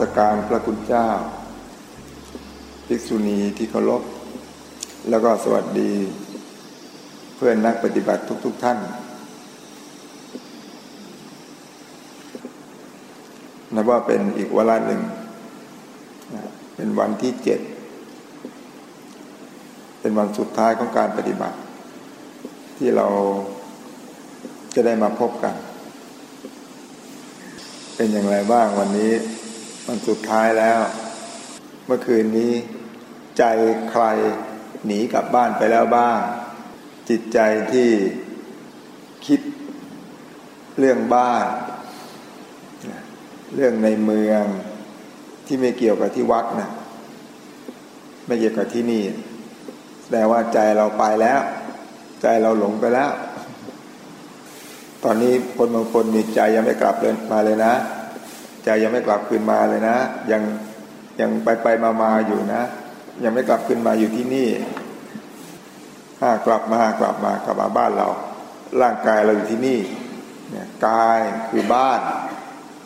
สการพระคุณเจ้า ภิกษุณีที่เคารพ แล้วก็สวัสดี เพื่อนนักปฏิบัติทุกๆทท่าน นับว่าเป็นอีกวาระหนึ่ง เป็นวันที่เจ็ด เป็นวันสุดท้ายของการปฏิบัติ ที่เราจะได้มาพบกัน เป็นอย่างไรบ้างวันนี้ มันสุดท้ายแล้ว เมื่อคืนนี้ ใจใครหนีกลับบ้านไปแล้วบ้าง จิตใจที่คิดเรื่องบ้าน เรื่องในเมืองที่ไม่เกี่ยวกับที่วัดนะไม่เกี่ยวกับที่นี่แสดงว่าใจเราไปแล้ว ใจเราหลงไปแล้ว ตอนนี้คนบางคนมีใจยังไม่กลับเลยมาเลยนะ ใจยังไม่กลับคืนมาเลยนะ ยังยังไปไปมามาอยู่นะ ยังไม่กลับคืนมาอยู่ที่นี่ถ้ากลับมากลับมากลับมาบ้านเรา ร่างกายเราอยู่ที่นี่เนี่ยกายคือบ้าน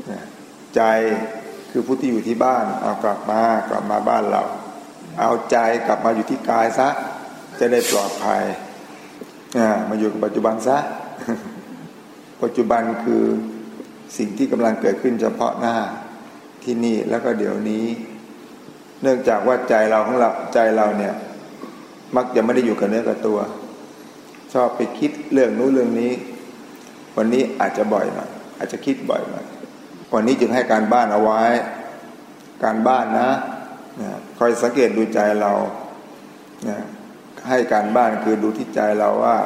เนี่ยใจคือผู้ที่อยู่ที่บ้าน เอากลับมากลับมาบ้านเรา เอาใจกลับมาอยู่ที่กายซะ จะได้ปลอดภัยมาอยู่กับปัจจุบันซะปัจจุบันคือ สิ่งที่กำลังเกิดขึ้นเฉพาะหน้าที่นี่แล้วก็เดี๋ยวนี้ เนื่องจากว่าใจเราของเราใจเราเนี่ย มักจะไม่ได้อยู่กับเนื้อกับตัว ชอบไปคิดเรื่องนู้นเรื่องนี้ วันนี้อาจจะบ่อยหน่อยอาจจะคิดบ่อยหน่อยวันนี้จึงให้การบ้านเอาไว้ การบ้านนะนะคอยสังเกตดูใจเรานะให้การบ้านคือดูที่ใจเราว่า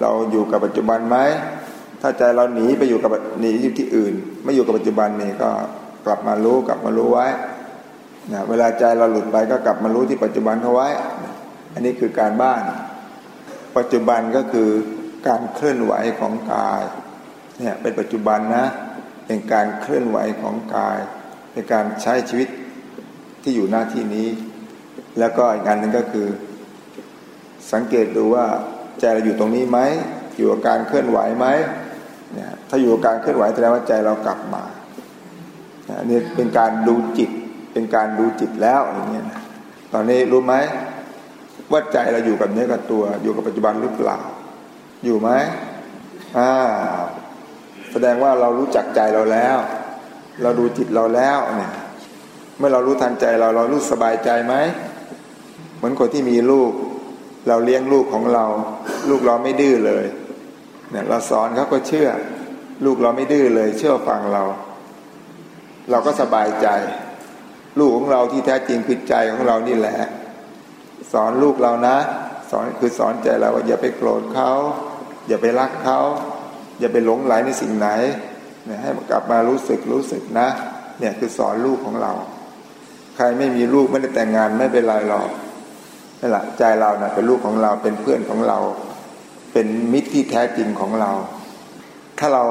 เราอยู่กับปัจจุบันไหม ถ้าใจเราหนีไปอยู่กับหนีอยู่ที่อื่น ไม่อยู่กับปัจจุบันนี่ก็กลับมารู้กลับมารู้ไว้นะเวลาใจเราหลุดไปก็กลับมารู้ที่ปัจจุบันเขาไว้ อันนี้คือการบ้าน ปัจจุบันก็คือการเคลื่อนไหวของกายเนี่ยเป็นปัจจุบันนะเป็นการเคลื่อนไหวของกายเป็นการใช้ชีวิตที่อยู่หน้าที่นี้ แล้วก็อีกการหนึ่งก็คือ สังเกตดูว่าใจเราอยู่ตรงนี้ไหมอยู่กับการเคลื่อนไหวไหม นี่ยถ้าอยู่กับการเคลื่อนไหวแสดงว่าใจเรากลับมาอันนี้เป็นการดูจิต เป็นการดูจิตแล้วอย่างเงี้ยตอนนี้รู้ไหมว่าใจเราอยู่กับเนื้อกับตัว อยู่กับปัจจุบันหรือเปล่า อยู่ไหมอ่าแสดงว่าเรารู้จักใจเราแล้ว เราดูจิตเราแล้วเนี่ยเมื่อเรารู้ทันใจเราเรารู้สบายใจไหมเหมือนคนที่มีลูก เราเลี้ยงลูกของเรา ลูกเราไม่ดื้อเลย เนี่ยเราสอนเขาก็เชื่อ ลูกเราไม่ดื้อเลย เชื่อฟังเรา เราก็สบายใจ ลูกของเราที่แท้จริงคือใจของเรานี่แหละ สอนลูกเรานะ สอนคือสอนใจเราว่าอย่าไปโกรธเขาอย่าไปรักเขาอย่าไปหลงไหลในสิ่งไหนเนี่ยให้กลับมารู้สึกรู้สึกนะ เนี่ยคือสอนลูกของเรา ใครไม่มีลูกไม่ได้แต่งงานไม่เป็นไรหรอกนี่แหละใจเราเนะ่ะเป็นลูกของเราเป็นเพื่อนของเรา เป็นมิตรที่แท้จริงของเรา ถ้าเรา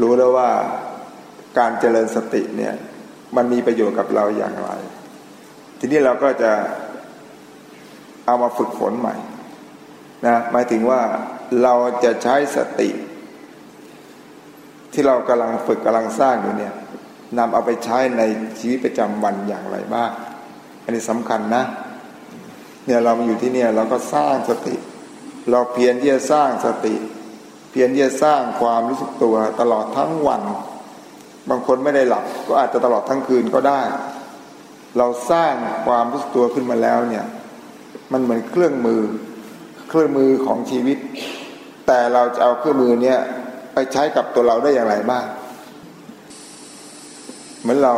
รู้แล้วว่าการเจริญสติเนี่ยมันมีประโยชน์กับเราอย่างไร ทีนี้เราก็จะเอามาฝึกฝนใหม่นะหมายถึงว่าเราจะใช้สติ ที่เรากำลังฝึกกำลังสร้างอยู่เนี่ยนำเอาไปใช้ในชีวิตประจำวันอย่างไรบ้าง อันนี้สำคัญนะ เนี่ยเรามาอยู่ที่เนี่ยเราก็สร้างสติ เราเพียรที่จะสร้างสติ เพียรที่จะสร้างความรู้สึกตัวตลอดทั้งวัน บางคนไม่ได้หลับก็อาจจะตลอดทั้งคืนก็ได้ เราสร้างความรู้สึกตัวขึ้นมาแล้วเนี่ย มันเหมือนเครื่องมือ เครื่องมือของชีวิต แต่เราจะเอาเครื่องมือเนี่ยไปใช้กับตัวเราได้อย่างไรบ้าง เหมือนเรา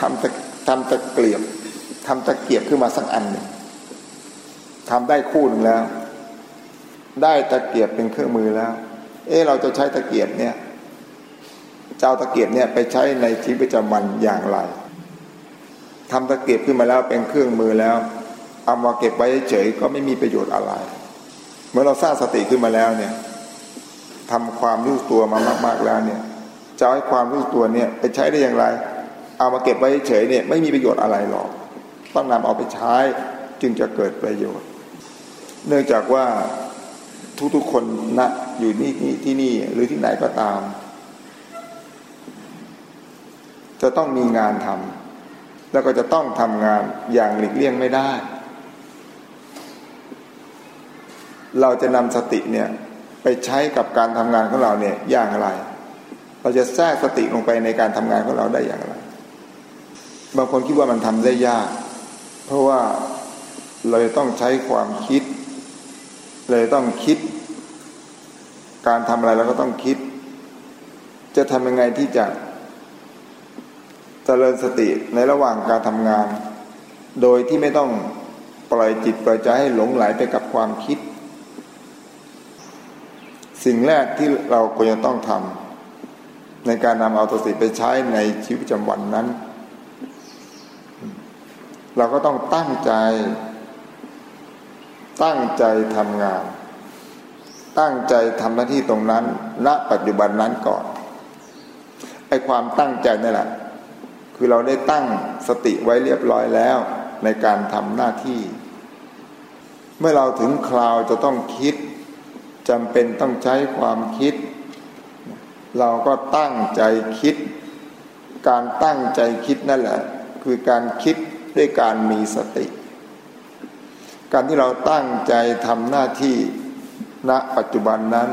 ทำตะทำตะเกียบทำตะเกียบขึ้นมาสักอันหนึ่ง ทำได้คู่หนึ่งแล้ว ได้ตะเกียบเป็นเครื่องมือแล้ว เออเราจะใช้ตะเกียบเนี่ยเจ้าตะเกียบเนี่ยไปใช้ในชีวิตประจำวันอย่างไรทำตะเกียบขึ้นมาแล้วเป็นเครื่องมือแล้วเอามาเก็บไว้เฉยก็ไม่มีประโยชน์อะไร เมื่อเราสร้างสติขึ้นมาแล้วเนี่ยทำความรู้ตัวมามากๆแล้วเนี่ยจะให้ความรู้ตัวเนี่ยไปใช้ได้อย่างไร เอามาเก็บไว้เฉยเนี่ยไม่มีประโยชน์อะไรหรอก ต้องนำเอาไปใช้จึงจะเกิดประโยชน์ เนื่องจากว่าทุกๆคนณนะอยู่นี่ที่นี่หรือที่ไหนก็ตาม จะต้องมีงานทำแล้วก็จะต้องทำงานอย่างหลีกเลี่ยงไม่ได้ เราจะนำสติเนี่ยไปใช้กับการทำงานของเราเนี่ยอย่างไร เราจะแทรกสติลงไปในการทำงานของเราได้อย่างไร บางคนคิดว่ามันทำได้ยาก เพราะว่าเราจะต้องใช้ความคิด เลยต้องคิด การทำอะไรเราก็ต้องคิด จะทำยังไงที่จะเจริญสติในระหว่างการทำงาน โดยที่ไม่ต้องปล่อยจิตปล่อยใจให้หลงไหลไปกับความคิด สิ่งแรกที่เราควรจะต้องทำในการนำเอาตัวสติไปใช้ในชีวิตประจำวันนั้น เราก็ต้องตั้งใจ ตั้งใจทำงาน ตั้งใจทำหน้าที่ตรงนั้น ณ ปัจจุบันนั้นก่อน ไอความตั้งใจนี่แหละ คือเราได้ตั้งสติไว้เรียบร้อยแล้วในการทำหน้าที่ เมื่อเราถึงคราวจะต้องคิดจำเป็นต้องใช้ความคิด เราก็ตั้งใจคิด การตั้งใจคิดนั่นแหละ คือการคิดด้วยการมีสติ การที่เราตั้งใจทำหน้าที่ณปัจจุบันนั้น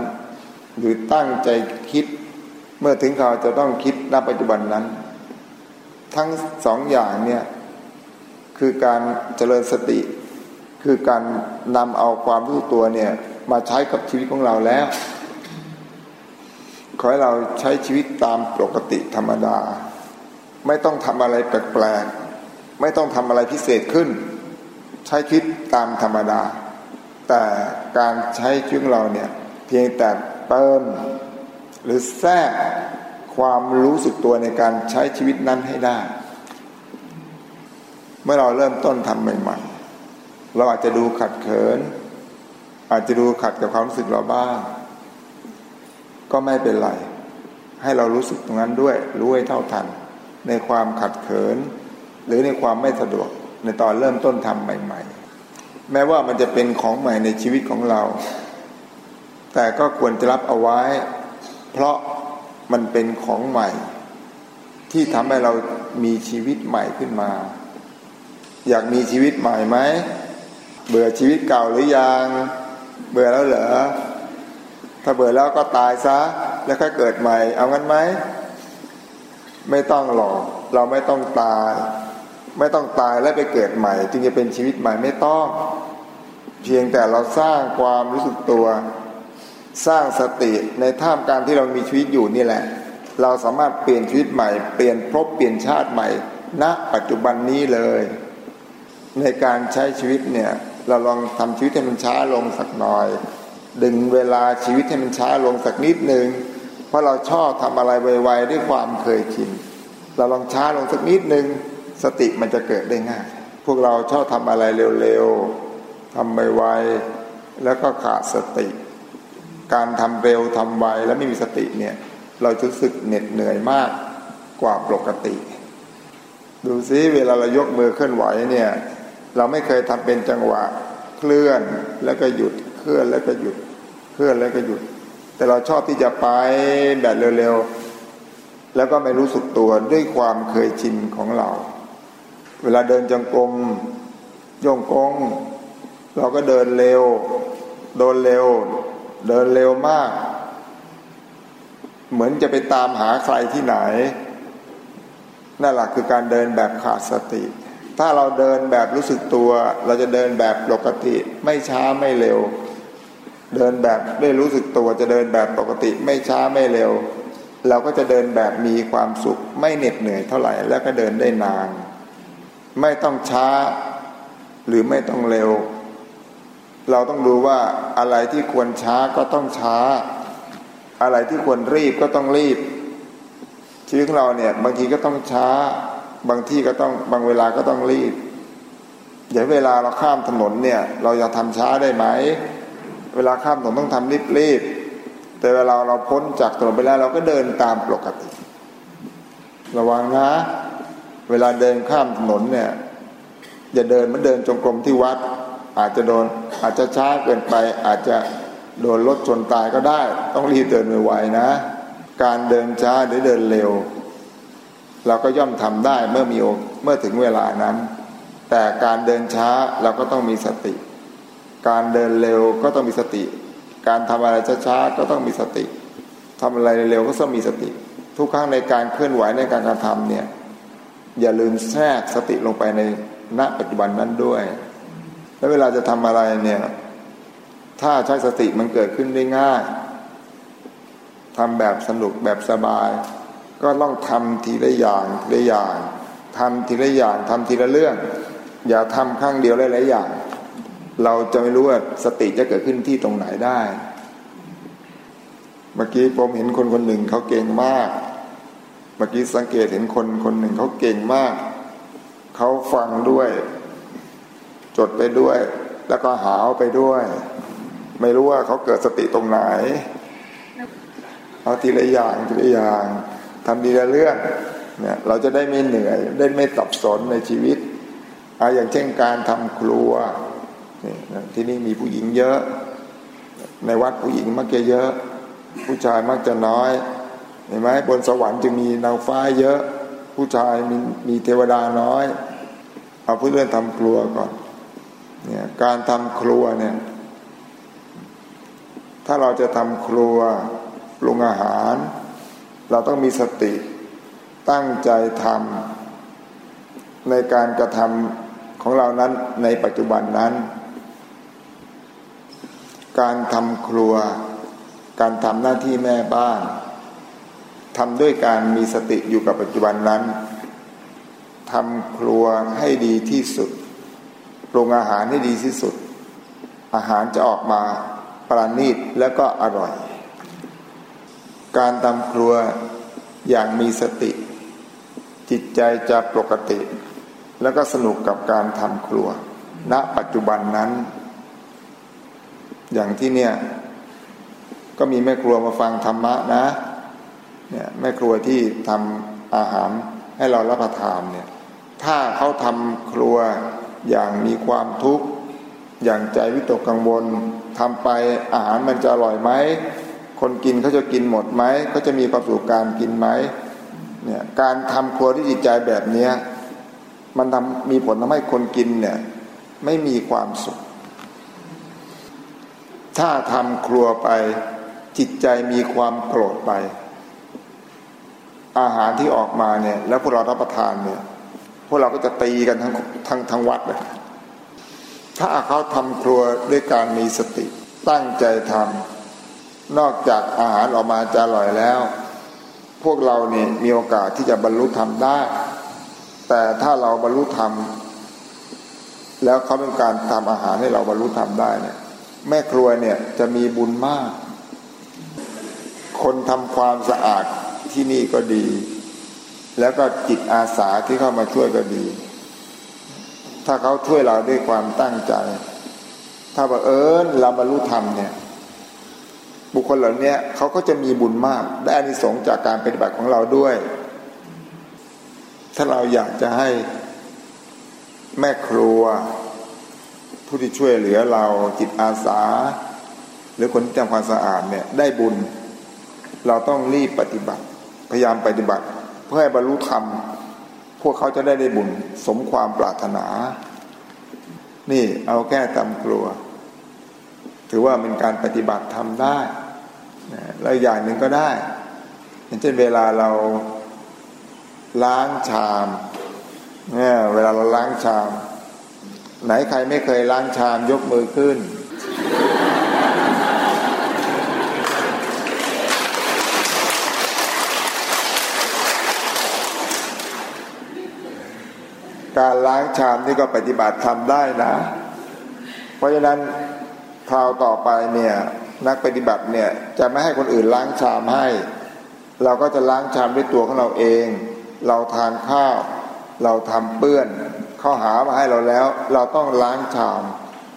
หรือตั้งใจคิดเมื่อถึงคราวจะต้องคิดณปัจจุบันนั้น ทั้งสองอย่างเนี่ยคือการเจริญสติ คือการนำเอาความรู้ตัวเนี่ยมาใช้กับชีวิตของเราแล้ว ขอให้เราใช้ชีวิตตามปกติธรรมดา ไม่ต้องทำอะไรแปลกๆไม่ต้องทำอะไรพิเศษขึ้น ใช้ชีวิตตามธรรมดา แต่การใช้ชีวิตเราเนี่ยเพียงแต่เติมหรือแทรกความรู้สึกตัวในการใช้ชีวิตนั้นให้ได้ เมื่อเราเริ่มต้นทำใหม่ๆ เราอาจจะดูขัดเขิน อาจจะดูขัดกับความรู้สึกเราบ้าง ก็ไม่เป็นไร ให้เรารู้สึกตรงนั้นด้วย รู้ให้เท่าทัน ในความขัดเขิน หรือในความไม่สะดวก ในตอนเริ่มต้นทำใหม่ ๆ แม้ว่ามันจะเป็นของใหม่ในชีวิตของเรา แต่ก็ควรจะรับเอาไว้ เพราะมันเป็นของใหม่ ที่ทำให้เรามีชีวิตใหม่ขึ้นมา อยากมีชีวิตใหม่ไหมเบื่อชีวิตเก่าหรือยัง เบื่อแล้วเหรอถ้าเบื่อแล้วก็ตายซะ แล้วค่อยเกิดใหม่ เอางั้นไหม ไม่ต้องหรอก เราไม่ต้องตาย ไม่ต้องตายแล้วไปเกิดใหม่ จึงจะเป็นชีวิตใหม่ไม่ต้อง เพียงแต่เราสร้างความรู้สึกตัว สร้างสติในท่ามกลางที่เรามีชีวิตอยู่นี่แหละ เราสามารถเปลี่ยนชีวิตใหม่ เปลี่ยนภพเปลี่ยนชาติใหม่ณปัจจุบันนี้เลย ในการใช้ชีวิตเนี่ย เราลองทำชีวิตให้มันช้าลงสักหน่อย ดึงเวลาชีวิตให้มันช้าลงสักนิดหนึ่งเพราะเราชอบทำอะไรไวๆด้วยความเคยชินเราลองช้าลงสักนิดหนึ่ง สติมันจะเกิดได้ง่าย พวกเราชอบทำอะไรเร็วๆทำไวๆแล้วก็ขาดสติ การทำเร็วทำไวแล้วไม่มีสติเนี่ย เราจะรู้สึกเหน็ดเหนื่อยมากกว่าปกติ ดูซิเวลาเรายกมือเคลื่อนไหวเนี่ย เราไม่เคยทำเป็นจังหวะเคลื่อนแล้วก็หยุดเคลื่อนแล้วก็หยุดเคลื่อนแล้วก็หยุด แต่เราชอบที่จะไปแบบเร็วๆแล้วก็ไม่รู้สึกตัวด้วยความเคยชินของเรา เวลาเดินจงกรมโยงกงเราก็เดินเร็วโดนเร็ว เดินเร็วมาก เหมือนจะไปตามหาใครที่ไหนนั่นแหละคือการเดินแบบขาดสติ ถ้าเราเดินแบบรู้สึกตัว เราจะเดินแบบปกติ ไม่ช้าไม่เร็ว เดินแบบได้รู้สึกตัวจะเดินแบบปกติ ไม่ช้าไม่เร็ว เราก็จะเดินแบบมีความสุข ไม่เหน็ดเหนื่อยเท่าไหร่ แล้วก็เดินได้นาน ไม่ต้องช้าหรือไม่ต้องเร็ว เราต้องดูว่าอะไรที่ควรช้าก็ต้องช้า อะไรที่ควรรีบก็ต้องรีบ ชีวิตของเราเนี่ย บางทีก็ต้องช้า บางที่ก็ต้องบางเวลาก็ต้องรีบเดี๋ยวเวลาเราข้ามถนนเนี่ย เราจะทำช้าได้ไหม เวลาข้ามถนนต้องทำรีบรีบแต่เวลาเราพ้นจากถนนไปแล้วเราก็เดินตามปกติ ระวังนะ เวลาเดินข้ามถนนเนี่ยอย่าเดินมันเดินจงกรมที่วัด อาจจะโดนอาจจะช้าเกินไป อาจจะโดนรถชนตายก็ได้ ต้องรีบเดินไวๆนะ การเดินช้าหรือเดินเร็ว เราก็ย่อมทำได้เมื่อมีเมื่อถึงเวลานั้น แต่การเดินช้าเราก็ต้องมีสติ การเดินเร็วก็ต้องมีสติ การทำอะไรช้าๆก็ต้องมีสติทำอะไรเร็วก็ต้องมีสติ ทุกครั้งในการเคลื่อนไหวในการกระทำเนี่ย อย่าลืมแทรกสติลงไปในณปัจจุบันนั้นด้วย แล้วเวลาจะทำอะไรเนี่ย ถ้าใช้สติมันเกิดขึ้นได้ง่ายทำแบบสนุกแบบสบาย ก็ต้องทำทีละอย่างทีละอย่างทำทีละอย่างทำทีละเรื่อง อย่าทำข้างเดียวหลายๆอย่าง เราจะไม่รู้ว่าสติจะเกิดขึ้นที่ตรงไหนได้ เมื่อกี้ผมเห็นคนคนหนึ่งเขาเก่งมาก เมื่อกี้สังเกตเห็นคนคนหนึ่งเขาเก่งมาก เขาฟังด้วย จดไปด้วย แล้วก็หาวไปด้วย ไม่รู้ว่าเขาเกิดสติตรงไหนเอาทีละอย่างทีละอย่างทำทีละเรื่องเนี่ยเราจะได้ไม่เหนื่อย ได้ไม่ตับสนในชีวิตเอาอย่างเช่นการทำครัวที่นี่มีผู้หญิงเยอะ ในวัดผู้หญิงมักจะเยอะ ผู้ชายมักจะน้อย เห็นไหมบนสวรรค์จะมีนางฟ้าเยอะ ผู้ชายมีมีเทวดาน้อย เอาเพื่อเรื่องทำครัวก่อนเนี่ยการทำครัวเนี่ยถ้าเราจะทำครัวปรุงอาหาร เราต้องมีสติตั้งใจทำในการกระทำของเรานั้นในปัจจุบันนั้น การทำครัว การทำหน้าที่แม่บ้าน ทำด้วยการมีสติอยู่กับปัจจุบันนั้นทำครัวให้ดีที่สุดปรุงอาหารให้ดีที่สุด อาหารจะออกมาประณีตแล้วก็อร่อย การทำครัวอย่างมีสติ จิตใจจะปกติ แล้วก็สนุกกับการทำครัว ณปัจจุบันนั้น อย่างที่เนี่ย ก็มีแม่ครัวมาฟังธรรมะนะ เนี่ยแม่ครัวที่ทำอาหารให้เรารับประทานเนี่ยถ้าเขาทำครัวอย่างมีความทุกข์อย่างใจวิตกกังวลทำไปอาหารมันจะอร่อยไหมคนกินเขาจะกินหมดไหมเขาจะมีความสุขการกินไหมเนี่ยการทำครัวที่จิตใจแบบเนี้ยมันทำมีผลทำให้คนกินเนี่ยไม่มีความสุข ถ้าทำครัวไปจิตใจมีความโกรธไป อาหารที่ออกมาเนี่ย แล้วพวกเรารับประทานเนี่ย พวกเราก็จะตีกันทั้งทั้งทั้งวัดเลยถ้าเขาทำครัวด้วยการมีสติตั้งใจทำนอกจากอาหารออกมาจะอร่อยแล้ว พวกเราเนี่ยมีโอกาสที่จะบรรลุธรรมได้ แต่ถ้าเราบรรลุธรรมแล้วเขาเป็นการทำอาหารให้เราบรรลุธรรมได้เนี่ย แม่ครัวเนี่ยจะมีบุญมาก คนทำความสะอาด ที่นี่ก็ดี แล้วก็จิตอาสาที่เข้ามาช่วยก็ดี ถ้าเขาช่วยเราด้วยความตั้งใจ ถ้าบังเอิญเราบรรลุธรรมเนี่ย บุคคลเหล่านี้เขาก็จะมีบุญมาก ได้อานิสงส์จากการปฏิบัติของเราด้วย ถ้าเราอยากจะให้แม่ครัว ผู้ที่ช่วยเหลือเราจิตอาสา หรือคนที่ทำความสะอาดเนี่ยได้บุญเราต้องรีบปฏิบัติ พยายามปฏิบัติ เพื่อให้บรรลุธรรม พวกเขาจะได้ได้บุญสมความปรารถนา นี่เอาแก้ตำครัว ถือว่าเป็นการปฏิบัติทำได้แล้วอย่างหนึ่งก็ได้อย่างเช่นเวลาเราล้างชามเนี่ยเวลาเราล้างชาม ไหนใครไม่เคยล้างชามยกมือขึ้น การล้างชามนี่ก็ปฏิบัติทำได้นะ เพราะฉะนั้นคราวต่อไปเนี่ยนักปฏิบัติเนี่ยจะไม่ให้คนอื่นล้างชามให้ เราก็จะล้างชามด้วยตัวของเราเอง เราทานข้าว เราทำเปื้อนเขาหามาให้เราแล้ว เราต้องล้างชาม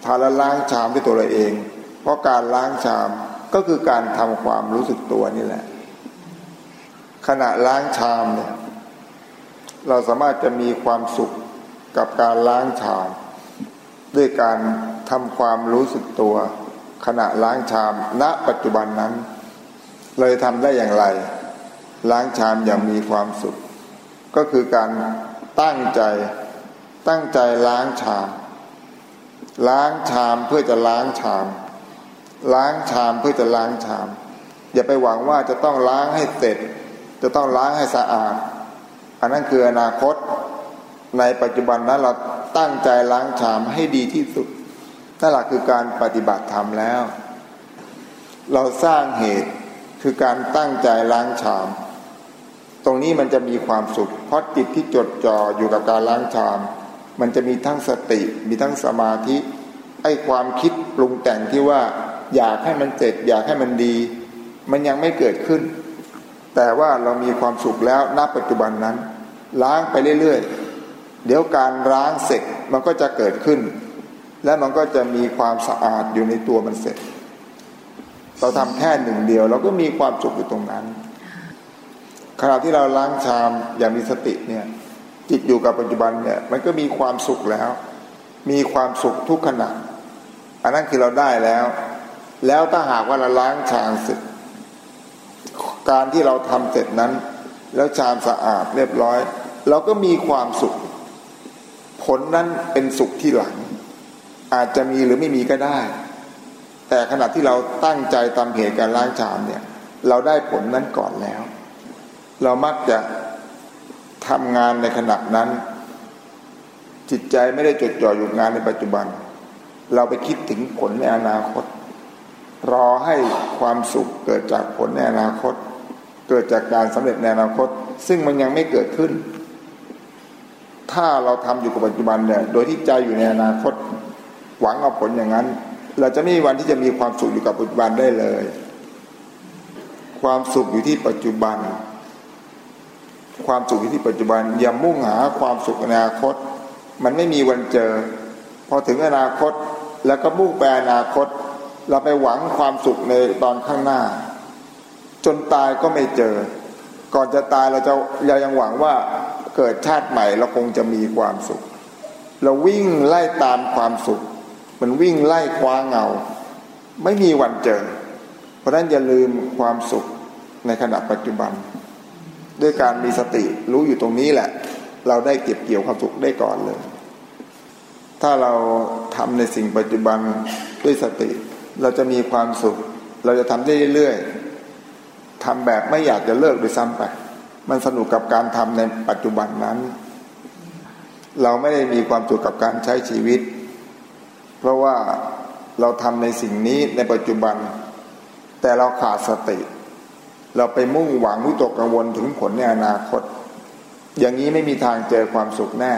ทานแล้วล้างชามด้วยตัวเราเอง เพราะการล้างชามก็คือการทำความรู้สึกตัวนี่แหละ ขณะล้างชามเนี่ยเราสามารถจะมีความสุข กับการล้างชาม ด้วยการทำความรู้สึกตัว ขณะล้างชาม ณปัจจุบันนั้น เลยทำได้อย่างไร ล้างชามอย่างมีความสุขก็ก็คือการตั้งใจตั้งใจล้างชาม ล้างชามเพื่อจะล้างชาม ล้างชามเพื่อจะล้างชาม อย่าไปหวังว่าจะต้องล้างให้เสร็จ จะต้องล้างให้สะอาด อันนั้นคืออนาคต ในปัจจุบันนั้นเราตั้งใจล้างชามให้ดีที่สุดนั่นแหละคือการปฏิบัติธรรมแล้ว เราสร้างเหตุคือการตั้งใจล้างชาม ตรงนี้มันจะมีความสุข เพราะจิตที่จดจ่ออยู่กับการล้างชาม มันจะมีทั้งสติมีทั้งสมาธิไอ้ความคิดปรุงแต่งที่ว่า อยากให้มันเสร็จอยากให้มันดี มันยังไม่เกิดขึ้น แต่ว่าเรามีความสุขแล้วณปัจจุบันนั้น ล้างไปเรื่อยๆ เดี๋ยวการล้างเสร็จมันก็จะเกิดขึ้น และมันก็จะมีความสะอาดอยู่ในตัวมันเสร็จ เราทำแค่หนึ่งเดียว เราก็มีความสุขอยู่ตรงนั้นขณะที่เราล้างชามอย่างมีสติเนี่ย จิตอยู่กับปัจจุบันเนี่ย มันก็มีความสุขแล้ว มีความสุขทุกขณะอันนั้นคือเราได้แล้ว แล้วถ้าหากว่าเราล้างชามเสร็จการที่เราทำเสร็จนั้น แล้วชามสะอาดเรียบร้อย เราก็มีความสุข ผลนั้นเป็นสุขที่หลัง อาจจะมีหรือไม่มีก็ได้ แต่ขณะที่เราตั้งใจตามเหตุการล้างชามเนี่ย เราได้ผลนั้นก่อนแล้ว เรามักจะทำงานในขณะนั้น จิตใจไม่ได้จดจ่ออยู่งานในปัจจุบัน เราไปคิดถึงผลในอนาคต รอให้ความสุขเกิดจากผลในอนาคต เกิดจากการสำเร็จในอนาคต ซึ่งมันยังไม่เกิดขึ้น ถ้าเราทำอยู่กับปัจจุบันเนี่ย โดยที่ใจอยู่ในอนาคตหวังเอาผลอย่างนั้น เราจะไม่มีวันที่จะมีความสุขอยู่กับปัจจุบันได้เลย ความสุขอยู่ที่ปัจจุบัน ความสุขอยู่ที่ปัจจุบันอย่ามุ่งหาความสุขอนาคต มันไม่มีวันเจอ พอถึงอนาคตแล้วก็มุ่งไปอนาคต เราไปหวังความสุขในตอนข้างหน้า จนตายก็ไม่เจอ ก่อนจะตายเราจะเรายังหวังว่า เกิดชาติใหม่เราคงจะมีความสุข เราวิ่งไล่ตามความสุข มันวิ่งไล่คว้าเงา ไม่มีวันเจอ เพราะนั้นอย่าลืมความสุขในขณะปัจจุบัน ด้วยการมีสติรู้อยู่ตรงนี้แหละ เราได้เก็บเกี่ยวความสุขได้ก่อนเลย ถ้าเราทำในสิ่งปัจจุบันด้วยสติ เราจะมีความสุข เราจะทำได้เรื่อยๆทำแบบไม่อยากจะเลิกด้วยซ้ำไป มันสนุกกับการทำในปัจจุบันนั้น เราไม่ได้มีความสุขกับการใช้ชีวิต เพราะว่าเราทำในสิ่งนี้ในปัจจุบัน แต่เราขาดสติ เราไปมุ่งหวังวิตกกังวลถึงผลในอนาคต อย่างนี้ไม่มีทางเจอความสุขแน่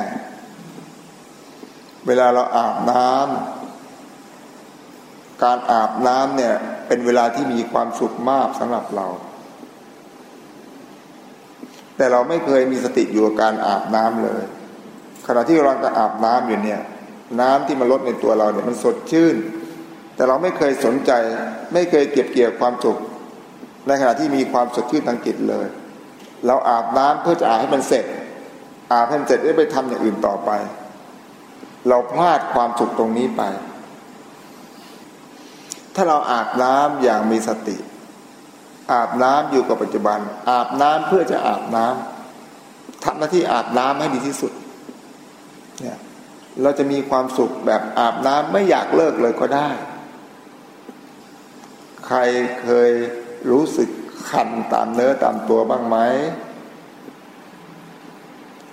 เวลาเราอาบน้ำการอาบน้ำเนี่ยเป็นเวลาที่มีความสุขมากสำหรับเรา แต่เราไม่เคยมีสติอยู่กับการอาบน้ำเลย ขณะที่เราจะอาบน้ำอยู่เนี่ย น้ำที่มาลดในตัวเราเนี่ยมันสดชื่น แต่เราไม่เคยสนใจ ไม่เคยเก็บเกี่ยวความสุขในขณะที่มีความสดชื่นทางจิตเลย เราอาบน้ำเพื่อจะอาบให้มันเสร็จ อาบให้มันเสร็จได้วไปทำอย่างอื่นต่อไป เราพลาดความสุขตรงนี้ไป ถ้าเราอาบน้ำอย่างมีสติ อาบน้ำอยู่กับปัจจุบัน อาบน้ำเพื่อจะอาบน้ำทำหน้าที่อาบน้ำให้ดีที่สุดเนี่ยเราจะมีความสุขแบบอาบน้ำไม่อยากเลิกเลยก็ได้ ใครเคยรู้สึกคันตามเนื้อตามตัวบ้างไหม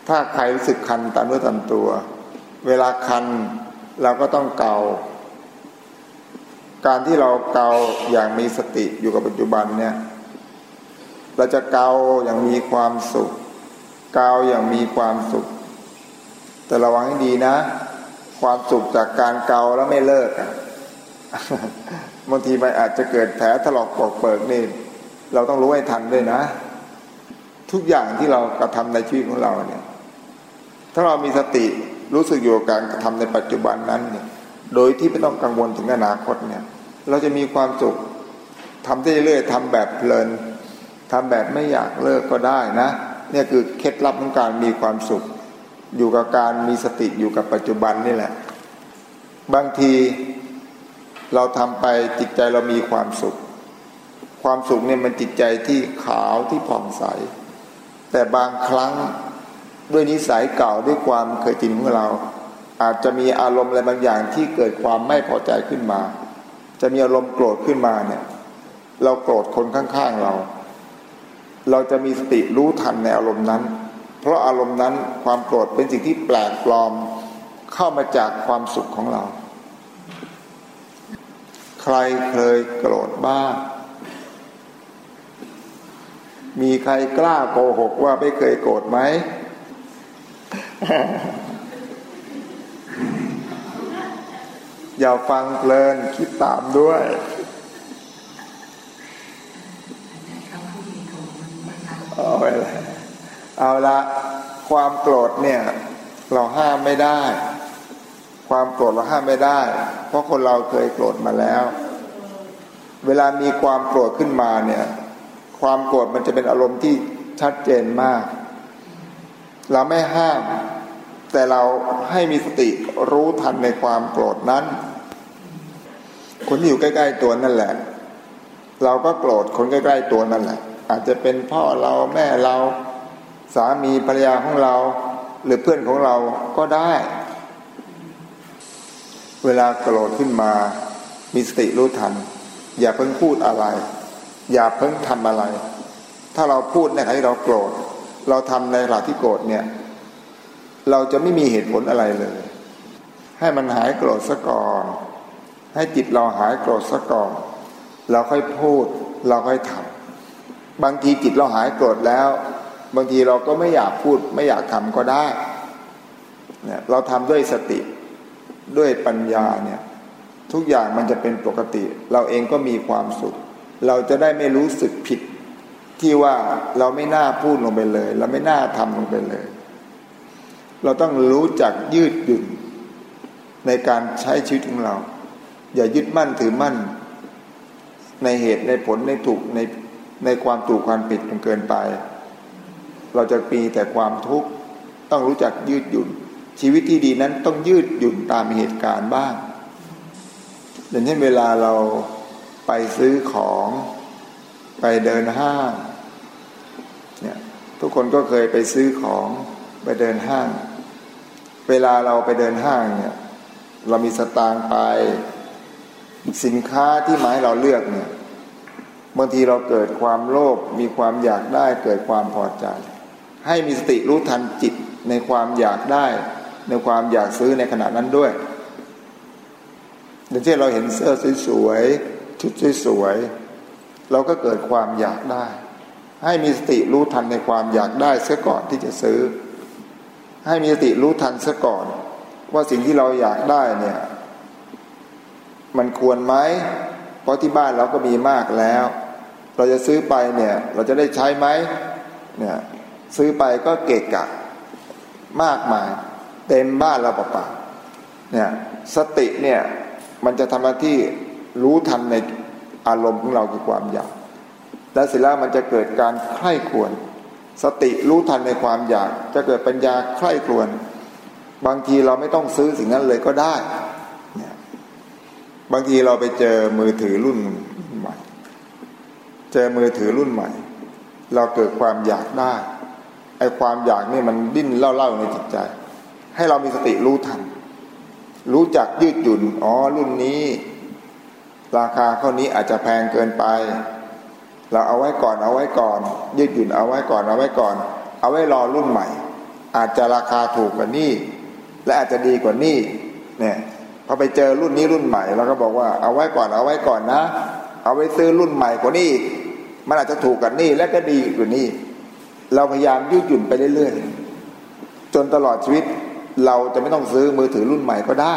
ถ้าใครรู้สึกคันตามเนื้อตามตัว เวลาคันเราก็ต้องเกา การที่เราเกาอย่างมีสติอยู่กับปัจจุบันเนี่ยเราจะเกาอย่างมีความสุข เกาอย่างมีความสุข แต่ระวังให้ดีนะ ความสุขจากการเกาแล้วไม่เลิกบางทีมันอาจจะเกิดแผลถลอกปอกเปิกนี่เราต้องรู้ให้ทันด้วยนะ ทุกอย่างที่เรากระทำในชีวิตของเราเนี่ย ถ้าเรามีสติรู้สึกอยู่กับการกระทำในปัจจุบันนั้นเนี่ยโดยที่ไม่ต้องกังวลถึงอนาคตเนี่ย เราจะมีความสุขทำได้เรื่อยทำแบบเพลินทำแบบไม่อยากเลิกก็ได้นะเนี่ยคือเคล็ดลับของการมีความสุข อยู่กับการมีสติอยู่กับปัจจุบันนี่แหละ บางทีเราทำไปจิตใจเรามีความสุข ความสุขเนี่ยมันจิตใจที่ขาวที่ผ่องใส แต่บางครั้งด้วยนิสัยเก่าด้วยความเคยจินของเรา อาจจะมีอารมณ์อะไรบางอย่างที่เกิดความไม่พอใจขึ้นมา จะมีอารมณ์โกรธขึ้นมาเนี่ย เราโกรธคนข้างๆเรา เราจะมีสติรู้ทันในอารมณ์นั้น เพราะอารมณ์นั้นความโกรธเป็นสิ่งที่แปลกปลอมเข้ามาจากความสุขของเรา ใครเคยโกรธบ้างมีใครกล้าโกหกว่าไม่เคยโกรธไหม อย่าฟังเพลินคิดตามด้วยเอาละเอาละความโกรธเนี่ย เราห้ามไม่ได้ ความโกรธเราห้ามไม่ได้ เพราะคนเราเคยโกรธมาแล้ว เวลามีความโกรธขึ้นมาเนี่ย ความโกรธมันจะเป็นอารมณ์ที่ชัดเจนมาก เราไม่ห้าม แต่เราให้มีสติรู้ทันในความโกรธนั้น คนที่อยู่ใกล้ ๆ ตัวนั่นแหละ เราก็โกรธคนใกล้ ๆ ตัวนั่นแหละ อาจจะเป็นพ่อเราแม่เราสามีภรรยาของเรา หรือเพื่อนของเราก็ได้ เวลาโกรธขึ้นมา มีสติรู้ทัน อย่าเพิ่งพูดอะไร อย่าเพิ่งทำอะไร ถ้าเราพูดในขณะที่เราโกรธ เราทำในขณะที่โกรธเนี่ย เราจะไม่มีเหตุผลอะไรเลย ให้มันหายโกรธซะก่อน ให้จิตเราหายโกรธซะก่อนเราค่อยพูด เราค่อยทำบางทีจิตเราหายโกรธแล้ว บางทีเราก็ไม่อยากพูด ไม่อยากทำก็ได้เนี่ยเราทำด้วยสติด้วยปัญญาเนี่ยทุกอย่างมันจะเป็นปกติ เราเองก็มีความสุข เราจะได้ไม่รู้สึกผิด ที่ว่าเราไม่น่าพูดลงไปเลย เราไม่น่าทำลงไปเลย เราต้องรู้จักยืดหยุ่นในการใช้ชีวิตของเรา อย่ายึดมั่นถือมั่น ในเหตุในผลในถูกในในความถูกความผิดจนเกินไป เราจะปีแต่ความทุกข์ต้องรู้จักยืดหยุ่น ชีวิตที่ดีนั้นต้องยืดหยุ่นตามเหตุการณ์บ้างอย่างเช่นเวลาเราไปซื้อของไปเดินห้างเนี่ยทุกคนก็เคยไปซื้อของไปเดินห้าง เวลาเราไปเดินห้างเนี่ยเรามีสตางค์ไป สินค้าที่หมายเราเลือกเนี่ยบางทีเราเกิดความโลภมีความอยากได้เกิดความพอใจ ให้มีสติรู้ทันจิตในความอยากได้ ในความอยากซื้อในขณะนั้นด้วยอย่างเช่นเราเห็นเสื้อสวยชุดสวยๆเราก็เกิดความอยากได้ ให้มีสติรู้ทันในความอยากได้เสียก่อนที่จะซื้อ ให้มีสติรู้ทันเสียก่อน ว่าสิ่งที่เราอยากได้เนี่ย มันควรไหมเพราะที่บ้านเราก็มีมากแล้ว เราจะซื้อไปเนี่ยเราจะได้ใช้ไหมเนี่ยซื้อไปก็เกะกะมากมาย เต็มบ้านเราเปล่าๆเนี่ยสติเนี่ยมันจะทำหน้าที่รู้ทันในอารมณ์ของเราคือความอยาก และเสร็จแล้วมันจะเกิดการใคร่ควร สติรู้ทันในความอยาก จะเกิดปัญญาใคร่ควร บางทีเราไม่ต้องซื้อสิ่งนั้นเลยก็ได้ บางทีเราไปเจอมือถือรุ่นใหม่ เจอมือถือรุ่นใหม่ เราเกิดความอยากได้ไอ้ความอยากนี่มันดิ้นเล่าๆในจิตใจ ให้เรามีสติรู้ทัน รู้จักยืดหยุ่น อ๋อรุ่นนี้ ราคาเท่านี้อาจจะแพงเกินไป เราเอาไว้ก่อนเอาไว้ก่อน ยืดหยุ่นเอาไว้ก่อนเอาไว้ก่อน เอาไว้รอรุ่นใหม่ อาจจะราคาถูกกว่านี้และอาจจะดีกว่านี้เนี่ย พอไปเจอรุ่นนี้รุ่นใหม่เราก็บอกว่าเอาไว้ก่อนเอาไว้ก่อนนะ เอาไว้ซื้อรุ่นใหม่กว่านี้มันอาจจะถูกกันนี่และก็ดีกว่านี้เราพยายามยืดหยุ่นไปเรื่อยๆจนตลอดชีวิตเราจะไม่ต้องซื้อมือถือรุ่นใหม่ก็ได้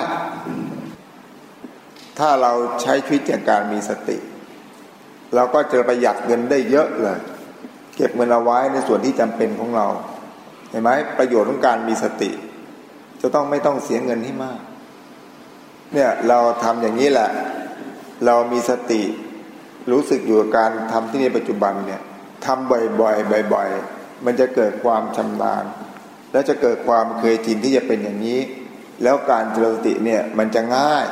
ถ้าเราใช้ชีวิตจากการมีสติ เราก็จะประหยัดเงินได้เยอะเลย เก็บเงินเอาไว้ในส่วนที่จำเป็นของเรา เห็นไหมประโยชน์ของการมีสติ จะต้องไม่ต้องเสียเงินให้มาก เนี่ยเราทำอย่างนี้แหละ เรามีสติรู้สึกอยู่กับการทำที่ในปัจจุบันเนี่ยทำบ่อยๆบ่อย ๆ มันจะเกิดความชำนาญ และจะเกิดความเคยชินที่จะเป็นอย่างนี้ แล้วการเจริญสติเนี่ยมันจะง่าย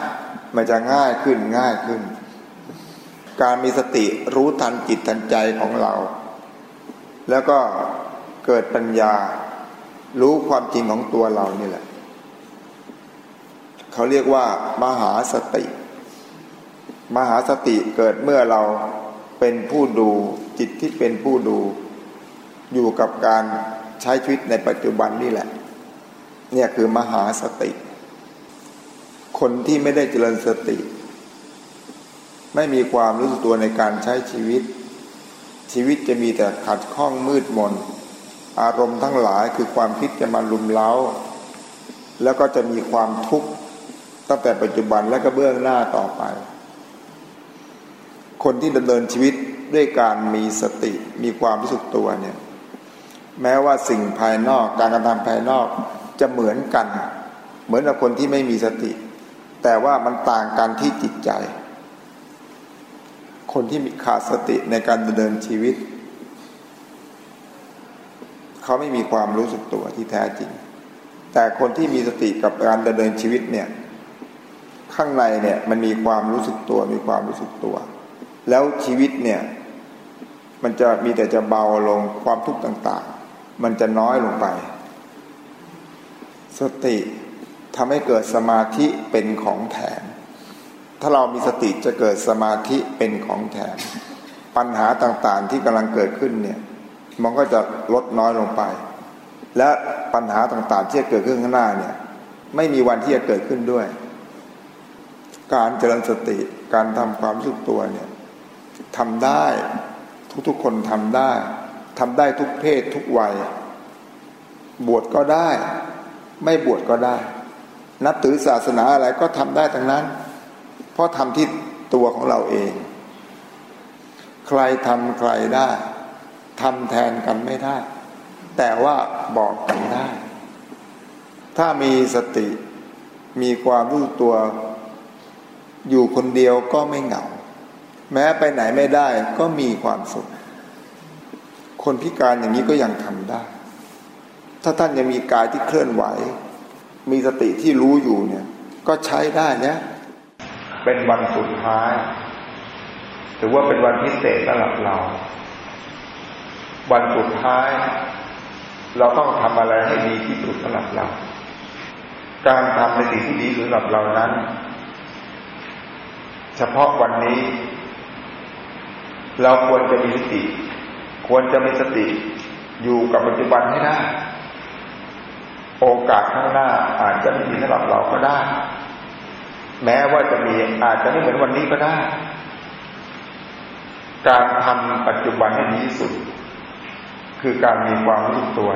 มันจะง่ายขึ้นง่ายขึ้น การมีสติรู้ทันจิตทันใจของเรา แล้วก็เกิดปัญญารู้ความจริงของตัวเรานี่แหละ เขาเรียกว่ามหาสติ มหาสติเกิดเมื่อเราเป็นผู้ดูจิตที่เป็นผู้ดู อยู่กับการใช้ชีวิตในปัจจุบันนี่แหละ เนี่ยคือมหาสติ คนที่ไม่ได้เจริญสติ ไม่มีความรู้สึกตัวในการใช้ชีวิต ชีวิตจะมีแต่ขัดข้องมืดมน อารมณ์ทั้งหลายคือความคิดจะมาลุมเล้า แล้วก็จะมีความทุกข์ ตั้งแต่ปัจจุบันและก็เบื้องหน้าต่อไป คนที่ดำเนินชีวิตด้วยการมีสติมีความรู้สึกตัวเนี่ย แม้ว่าสิ่งภายนอกการกระทำภายนอกจะเหมือนกัน เหมือนกับคนที่ไม่มีสติ แต่ว่ามันต่างกันที่จิตใจ คนที่มีขาดสติในการดำเนินชีวิต เขาไม่มีความรู้สึกตัวที่แท้จริง แต่คนที่มีสติกับการดำเนินชีวิตเนี่ย ข้างในเนี่ยมันมีความรู้สึกตัว มีความรู้สึกตัว แล้วชีวิตเนี่ยมันจะมีแต่จะเบาลงความทุกข์ต่าง ๆ มันจะน้อยลงไป สติทำให้เกิดสมาธิเป็นของแถม ถ้าเรามีสติจะเกิดสมาธิเป็นของแถม ปัญหาต่างๆที่กำลังเกิดขึ้นเนี่ยมันก็จะลดน้อยลงไป และปัญหาต่างๆที่จะเกิดขึ้นข้างหน้าเนี่ยไม่มีวันที่จะเกิดขึ้นด้วย การเจริญสติการทำความรู้สึกตัวเนี่ยทำได้ทุกๆคนทำได้ทำได้ทุกเพศทุกวัย บวชก็ได้ ไม่บวชก็ได้ นับถือศาสนาอะไรก็ทำได้ทั้งนั้น เพราะทำที่ตัวของเราเอง ใครทำใครได้ทำแทนกันไม่ได้ แต่ว่าบอกกันได้ ถ้ามีสติมีความรู้ตัว อยู่คนเดียวก็ไม่เหงา แม้ไปไหนไม่ได้ก็มีความสุข คนพิการอย่างนี้ก็ยังทำได้ ถ้าท่านยังมีกายที่เคลื่อนไหว มีสติที่รู้อยู่เนี่ย ก็ใช้ได้เนี่ยเป็นวันสุดท้ายถือว่าเป็นวันพิเศษสำหรับเรา วันสุดท้าย เราต้องทำอะไรให้ดีที่สุดสำหรับเรา การทำในสิ่งที่ดีสำหรับเรานั้น เฉพาะวันนี้ เราควรจะมีสติ ควรจะมีสติ อยู่กับปัจจุบันให้ได้โอกาสข้างหน้าอาจจะไม่มีสำหรับเราก็ได้ แม้ว่าจะมีอาจจะไม่เหมือนวันนี้ก็ได้ การทำปัจจุบันให้ดีที่สุด คือการมีความรู้สึกตัว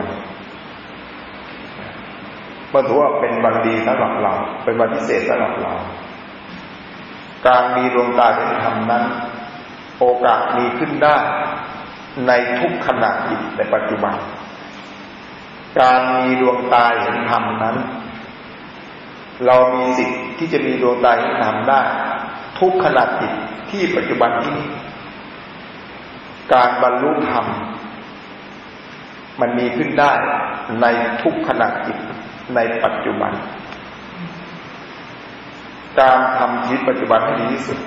เมื่อถือว่าเป็นวันดีสำหรับเรา เป็นวันพิเศษสำหรับเรา การมีดวงตาเห็นธรรมนั้น โอกาสมีขึ้นได้ในทุกขณะจิตในปัจจุบัน การมีดวงตาเห็นธรรมนั้น เรามีสิทธิ์ที่จะมีดวงตาเห็นธรรมได้ ทุกขณะจิตที่ปัจจุบันที่นี้การบรรลุธรรมมันมีขึ้นได้ในทุกขณะจิตในปัจจุบัน การทำชีวิตปัจจุบันให้ดีที่สุด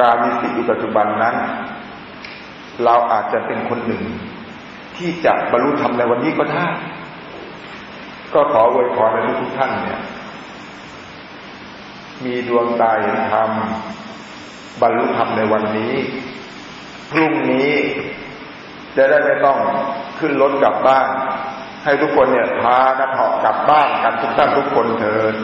การมีสติอยู่ปัจจุบันนั้น เราอาจจะเป็นคนหนึ่ง ที่จะบรรลุธรรมในวันนี้ก็ได้ ก็ขออวยพรในทุกท่านเนี่ย มีดวงตาเห็นธรรมบรรลุธรรมในวันนี้ พรุ่งนี้จะได้ไม่ต้องขึ้นรถกลับบ้าน ให้ทุกคนเนี่ยพากันเหาะกลับบ้านกันทุกท่านทุกคนเถิด